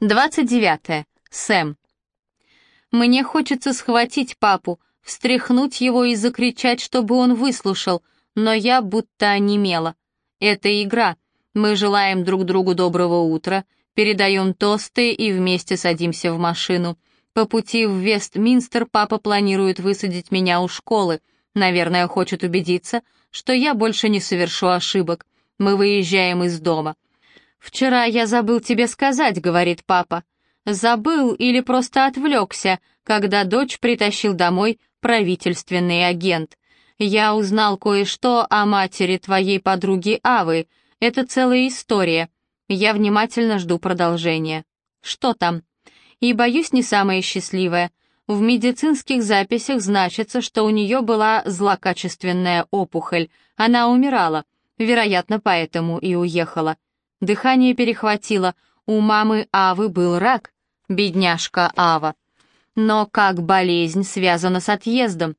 29. Сэм. Мне хочется схватить папу, встряхнуть его и закричать, чтобы он выслушал, но я будто онемела. Это игра. Мы желаем друг другу доброго утра, передаем тосты и вместе садимся в машину. По пути в Вестминстер папа планирует высадить меня у школы. Наверное, хочет убедиться, что я больше не совершу ошибок. Мы выезжаем из дома. «Вчера я забыл тебе сказать», — говорит папа. «Забыл или просто отвлекся, когда дочь притащил домой правительственный агент. Я узнал кое-что о матери твоей подруги Авы. Это целая история. Я внимательно жду продолжения. Что там? И, боюсь, не самое счастливое. В медицинских записях значится, что у нее была злокачественная опухоль. Она умирала. Вероятно, поэтому и уехала. Дыхание перехватило. У мамы Авы был рак. Бедняжка Ава. Но как болезнь связана с отъездом?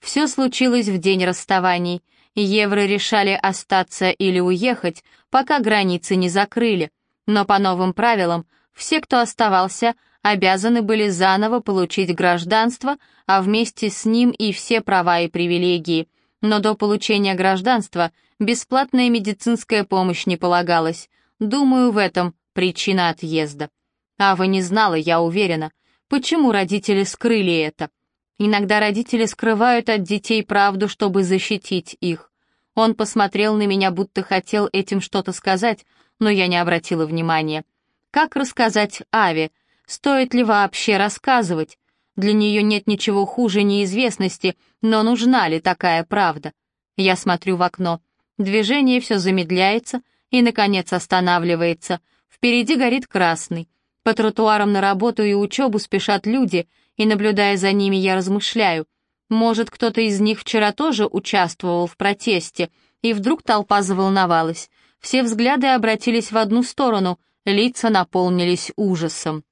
Все случилось в день расставаний. Евро решали остаться или уехать, пока границы не закрыли. Но по новым правилам все, кто оставался, обязаны были заново получить гражданство, а вместе с ним и все права и привилегии. Но до получения гражданства бесплатная медицинская помощь не полагалась. Думаю, в этом причина отъезда. Ава не знала, я уверена. Почему родители скрыли это? Иногда родители скрывают от детей правду, чтобы защитить их. Он посмотрел на меня, будто хотел этим что-то сказать, но я не обратила внимания. Как рассказать Аве? Стоит ли вообще рассказывать? Для нее нет ничего хуже неизвестности, но нужна ли такая правда? Я смотрю в окно. Движение все замедляется, и, наконец, останавливается. Впереди горит красный. По тротуарам на работу и учебу спешат люди, и, наблюдая за ними, я размышляю. Может, кто-то из них вчера тоже участвовал в протесте, и вдруг толпа заволновалась. Все взгляды обратились в одну сторону, лица наполнились ужасом.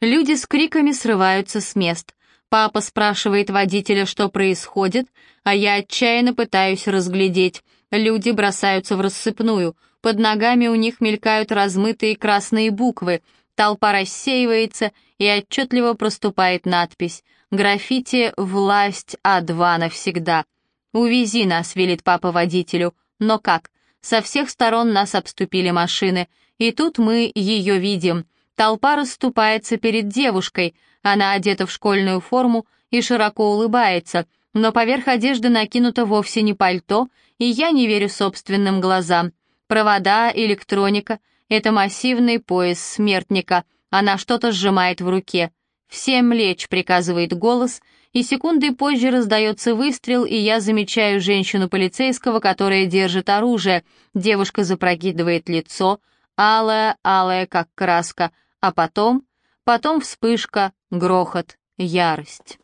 Люди с криками срываются с мест. Папа спрашивает водителя, что происходит, а я отчаянно пытаюсь разглядеть — Люди бросаются в рассыпную, под ногами у них мелькают размытые красные буквы, толпа рассеивается и отчетливо проступает надпись «Граффити «Власть А2 навсегда». «Увези нас», — велит папа водителю. Но как? Со всех сторон нас обступили машины, и тут мы ее видим. Толпа расступается перед девушкой, она одета в школьную форму и широко улыбается — но поверх одежды накинуто вовсе не пальто, и я не верю собственным глазам. Провода, электроника — это массивный пояс смертника, она что-то сжимает в руке. «Всем лечь», — приказывает голос, и секунды позже раздается выстрел, и я замечаю женщину-полицейского, которая держит оружие. Девушка запрокидывает лицо, алая, алая, как краска, а потом... Потом вспышка, грохот, ярость.